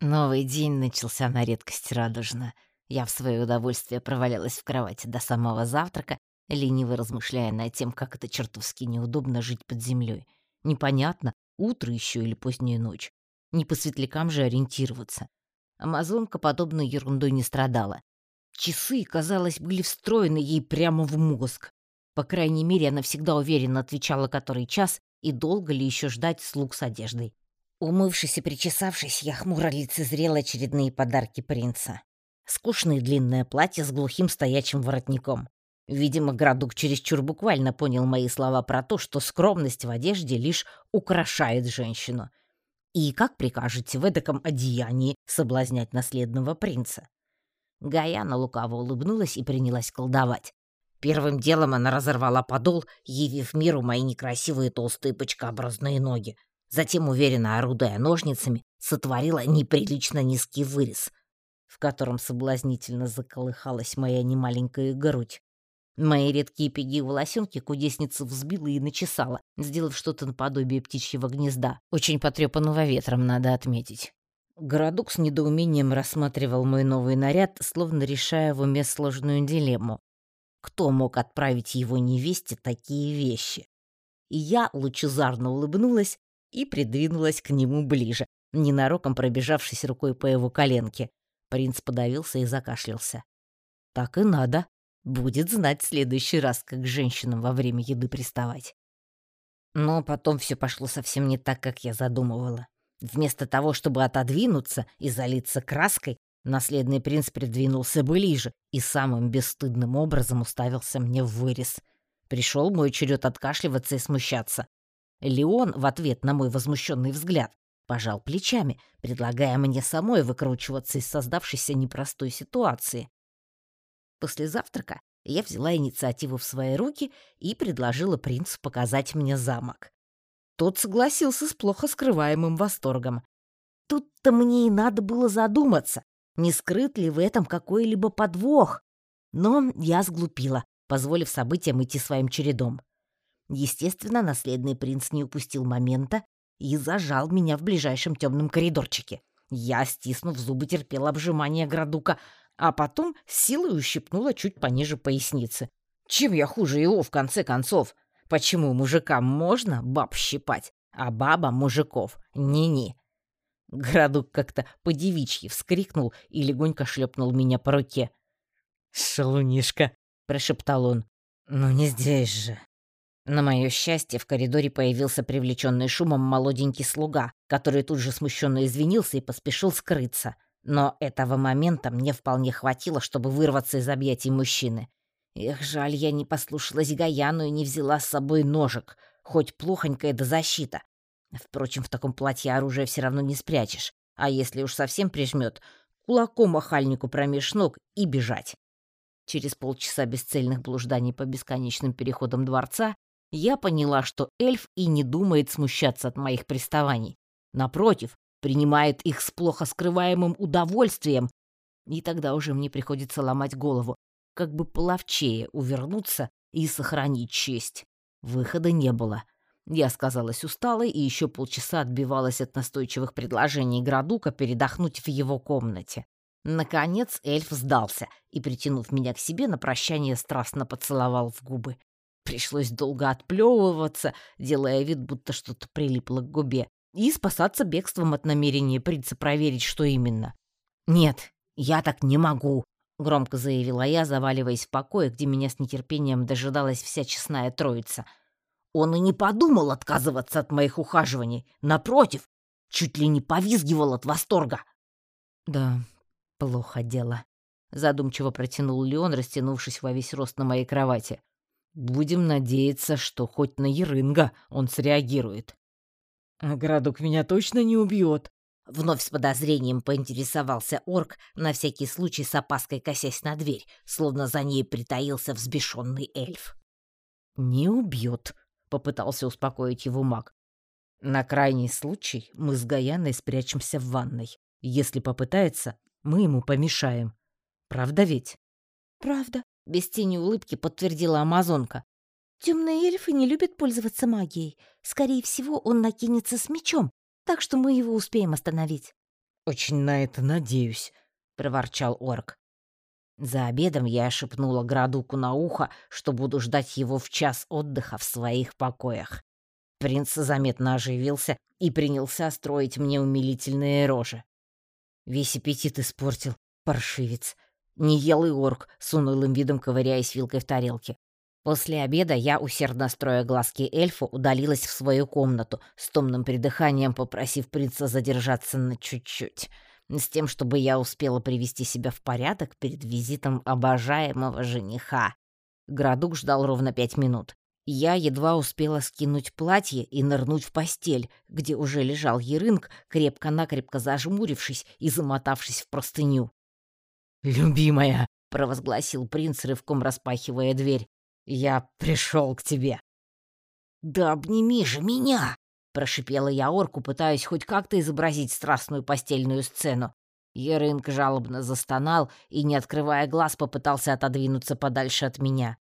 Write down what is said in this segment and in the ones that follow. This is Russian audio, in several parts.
Новый день начался на редкость радужно. Я в свое удовольствие провалялась в кровати до самого завтрака, лениво размышляя над тем, как это чертовски неудобно жить под землей. Непонятно, утро еще или поздняя ночь. Не по светлякам же ориентироваться. Амазонка подобной ерундой не страдала. Часы, казалось, были встроены ей прямо в мозг. По крайней мере, она всегда уверенно отвечала, который час и долго ли еще ждать слуг с одеждой. Умывшись и причесавшись, я хмуро лицезрела очередные подарки принца. Скучное длинное платье с глухим стоячим воротником. Видимо, Градук чересчур буквально понял мои слова про то, что скромность в одежде лишь украшает женщину. И как прикажете в эдаком одеянии соблазнять наследного принца? Гаяна лукаво улыбнулась и принялась колдовать. Первым делом она разорвала подол, явив миру мои некрасивые толстые пучкообразные ноги. Затем, уверенно орудуя ножницами, сотворила неприлично низкий вырез, в котором соблазнительно заколыхалась моя немаленькая грудь. Мои редкие пеги волосенки кудесница взбила и начесала, сделав что-то наподобие птичьего гнезда, очень потрепанного ветром, надо отметить. Городок с недоумением рассматривал мой новый наряд, словно решая в уме сложную дилемму. Кто мог отправить его невесте такие вещи? И я лучезарно улыбнулась, и придвинулась к нему ближе, ненароком пробежавшись рукой по его коленке. Принц подавился и закашлялся. «Так и надо. Будет знать в следующий раз, как к женщинам во время еды приставать». Но потом все пошло совсем не так, как я задумывала. Вместо того, чтобы отодвинуться и залиться краской, наследный принц придвинулся ближе и самым бесстыдным образом уставился мне в вырез. Пришел мой черед откашливаться и смущаться. Леон в ответ на мой возмущенный взгляд пожал плечами, предлагая мне самой выкручиваться из создавшейся непростой ситуации. После завтрака я взяла инициативу в свои руки и предложила принцу показать мне замок. Тот согласился с плохо скрываемым восторгом. Тут-то мне и надо было задуматься, не скрыт ли в этом какой-либо подвох. Но я сглупила, позволив событиям идти своим чередом. Естественно, наследный принц не упустил момента и зажал меня в ближайшем темном коридорчике. Я, стиснув зубы, терпела обжимание градука, а потом силой ущипнула чуть пониже поясницы. Чем я хуже его, в конце концов? Почему мужикам можно баб щипать, а баба мужиков не-не? Градук как-то по-девичьи вскрикнул и легонько шлепнул меня по руке. «Шалунишка!» — прошептал он. «Ну не здесь же!» На мое счастье, в коридоре появился привлеченный шумом молоденький слуга, который тут же смущенно извинился и поспешил скрыться. Но этого момента мне вполне хватило, чтобы вырваться из объятий мужчины. Эх, жаль, я не послушалась Гаяну и не взяла с собой ножик, хоть плохонькая до защита. Впрочем, в таком платье оружие все равно не спрячешь, а если уж совсем прижмет, кулаком охальнику промеж ног и бежать. Через полчаса бесцельных блужданий по бесконечным переходам дворца я поняла, что эльф и не думает смущаться от моих приставаний. Напротив, принимает их с плохо скрываемым удовольствием. И тогда уже мне приходится ломать голову, как бы половчее увернуться и сохранить честь. Выхода не было. Я сказалась усталой и еще полчаса отбивалась от настойчивых предложений Градука передохнуть в его комнате. Наконец эльф сдался и, притянув меня к себе, на прощание страстно поцеловал в губы. Пришлось долго отплевываться, делая вид, будто что-то прилипло к губе, и спасаться бегством от намерения принца проверить, что именно. «Нет, я так не могу», — громко заявила я, заваливаясь в покое, где меня с нетерпением дожидалась вся честная троица. Он и не подумал отказываться от моих ухаживаний. Напротив, чуть ли не повизгивал от восторга. «Да, плохо дело», — задумчиво протянул Леон, растянувшись во весь рост на моей кровати. Будем надеяться, что хоть на Ерынга он среагирует. А Градук меня точно не убьет. Вновь с подозрением поинтересовался орк, на всякий случай с опаской косясь на дверь, словно за ней притаился взбешенный эльф. «Не убьет», — попытался успокоить его маг. «На крайний случай мы с Гаяной спрячемся в ванной. Если попытается, мы ему помешаем. Правда ведь?» «Правда», без тени улыбки подтвердила амазонка. Темные эльфы не любят пользоваться магией. Скорее всего, он накинется с мечом, так что мы его успеем остановить. «Очень на это надеюсь», — проворчал орк. За обедом я шепнула Градуку на ухо, что буду ждать его в час отдыха в своих покоях. Принц заметно оживился и принялся строить мне умилительные рожи. Весь аппетит испортил, паршивец. Не ел и орк, с унылым видом ковыряясь вилкой в тарелке. После обеда я, усердно строя глазки эльфу, удалилась в свою комнату, с томным придыханием попросив принца задержаться на чуть-чуть, с тем, чтобы я успела привести себя в порядок перед визитом обожаемого жениха. Градук ждал ровно пять минут. Я едва успела скинуть платье и нырнуть в постель, где уже лежал Ерынг, крепко-накрепко зажмурившись и замотавшись в простыню. «Любимая!» — провозгласил принц, рывком распахивая дверь. Я пришел к тебе. Да обними же меня, прошипела я орку, пытаясь хоть как-то изобразить страстную постельную сцену. Ерынг жалобно застонал и, не открывая глаз, попытался отодвинуться подальше от меня.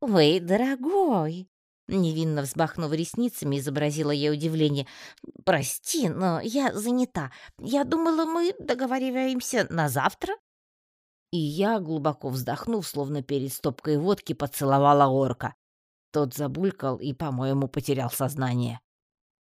«Вы, дорогой!» Невинно взбахнув ресницами, изобразила я удивление. «Прости, но я занята. Я думала, мы договариваемся на завтра?» И я, глубоко вздохнув, словно перед стопкой водки, поцеловала орка. Тот забулькал и, по-моему, потерял сознание.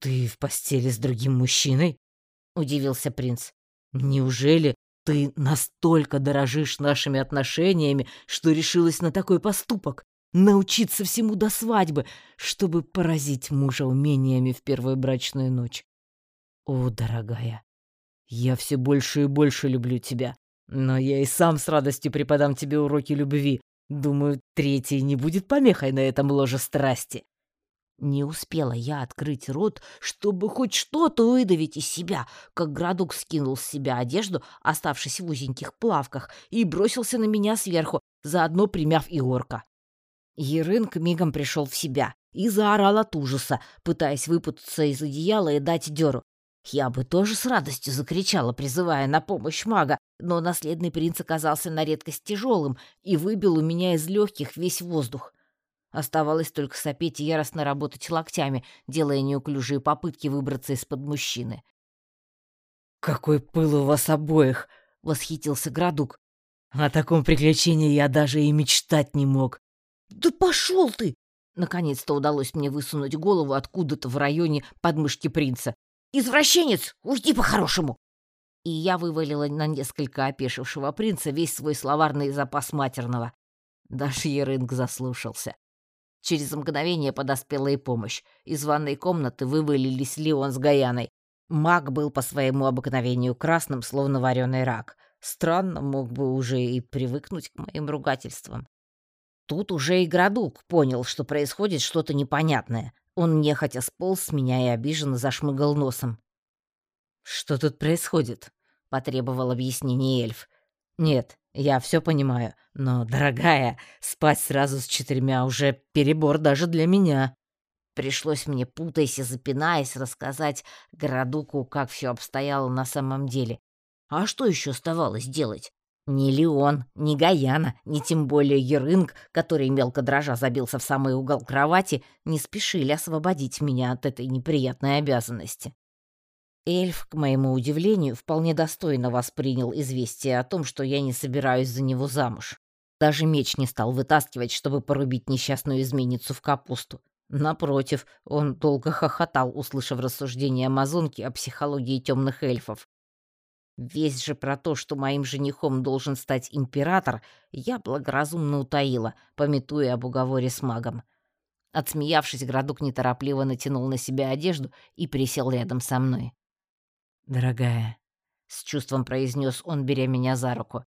«Ты в постели с другим мужчиной?» — удивился принц. «Неужели ты настолько дорожишь нашими отношениями, что решилась на такой поступок? Научиться всему до свадьбы, чтобы поразить мужа умениями в первую брачную ночь? О, дорогая, я все больше и больше люблю тебя. Но я и сам с радостью преподам тебе уроки любви. Думаю, третий не будет помехой на этом ложе страсти. Не успела я открыть рот, чтобы хоть что-то выдавить из себя, как Градук скинул с себя одежду, оставшись в узеньких плавках, и бросился на меня сверху, заодно примяв и орка. Ерынг мигом пришел в себя и заорал от ужаса, пытаясь выпутаться из одеяла и дать дёру. Я бы тоже с радостью закричала, призывая на помощь мага, но наследный принц оказался на редкость тяжелым и выбил у меня из легких весь воздух. Оставалось только сопеть и яростно работать локтями, делая неуклюжие попытки выбраться из-под мужчины. «Какой пыл у вас обоих!» — восхитился Градук. «О таком приключении я даже и мечтать не мог». «Да пошел ты!» Наконец-то удалось мне высунуть голову откуда-то в районе подмышки принца. «Извращенец! Уйди по-хорошему!» И я вывалила на несколько опешившего принца весь свой словарный запас матерного. Даже Ерынг заслушался. Через мгновение подоспела и помощь. Из ванной комнаты вывалились Леон с Гаяной. Маг был по своему обыкновению красным, словно вареный рак. Странно, мог бы уже и привыкнуть к моим ругательствам. Тут уже и Градук понял, что происходит что-то непонятное. Он нехотя сполз с меня и обиженно зашмыгал носом. «Что тут происходит?» — потребовал объяснение эльф. «Нет, я все понимаю, но, дорогая, спать сразу с четырьмя уже перебор даже для меня». Пришлось мне, путаясь и запинаясь, рассказать Городуку, как все обстояло на самом деле. А что еще оставалось делать? Ни Леон, ни Гаяна, ни тем более Ерынг, который мелко дрожа забился в самый угол кровати, не спешили освободить меня от этой неприятной обязанности. Эльф, к моему удивлению, вполне достойно воспринял известие о том, что я не собираюсь за него замуж. Даже меч не стал вытаскивать, чтобы порубить несчастную изменницу в капусту. Напротив, он долго хохотал, услышав рассуждения амазонки о психологии темных эльфов. Весь же про то, что моим женихом должен стать император, я благоразумно утаила, пометуя об уговоре с магом. Отсмеявшись, Градук неторопливо натянул на себя одежду и присел рядом со мной. «Дорогая», — с чувством произнес он, беря меня за руку,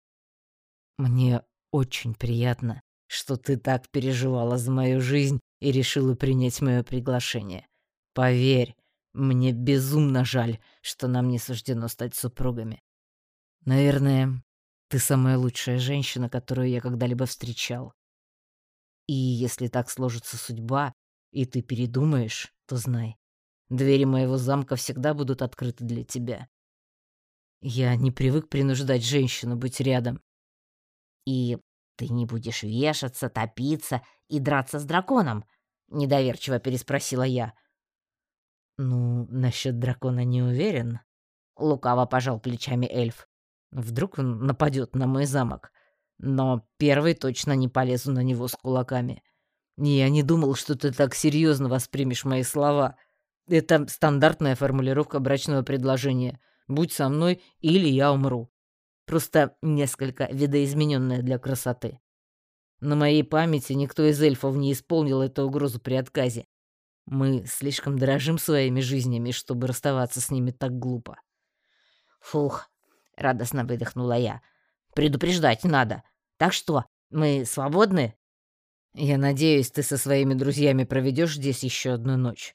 — «мне очень приятно, что ты так переживала за мою жизнь и решила принять мое приглашение. Поверь, мне безумно жаль, что нам не суждено стать супругами. Наверное, ты самая лучшая женщина, которую я когда-либо встречал. И если так сложится судьба, и ты передумаешь, то знай, двери моего замка всегда будут открыты для тебя. Я не привык принуждать женщину быть рядом. И ты не будешь вешаться, топиться и драться с драконом? Недоверчиво переспросила я. Ну, насчет дракона не уверен. лукаво пожал плечами эльф. Вдруг он нападет на мой замок. Но первый точно не полезу на него с кулаками. Я не думал, что ты так серьезно воспримешь мои слова. Это стандартная формулировка брачного предложения. Будь со мной, или я умру. Просто несколько видоизмененная для красоты. На моей памяти никто из эльфов не исполнил эту угрозу при отказе. Мы слишком дорожим своими жизнями, чтобы расставаться с ними так глупо. Фух, радостно выдохнула я. Предупреждать надо. Так что, мы свободны? Я надеюсь, ты со своими друзьями проведешь здесь еще одну ночь.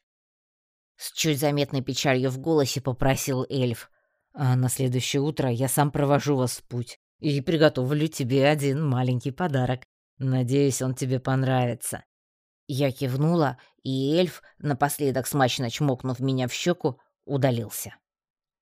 С чуть заметной печалью в голосе попросил эльф. А на следующее утро я сам провожу вас в путь и приготовлю тебе один маленький подарок. Надеюсь, он тебе понравится. Я кивнула, и эльф, напоследок смачно чмокнув меня в щеку, удалился.